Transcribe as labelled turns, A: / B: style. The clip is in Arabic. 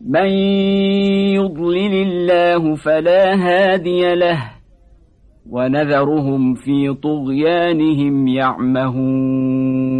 A: من يضلل الله فلا هادي له ونذرهم في طغيانهم يعمهون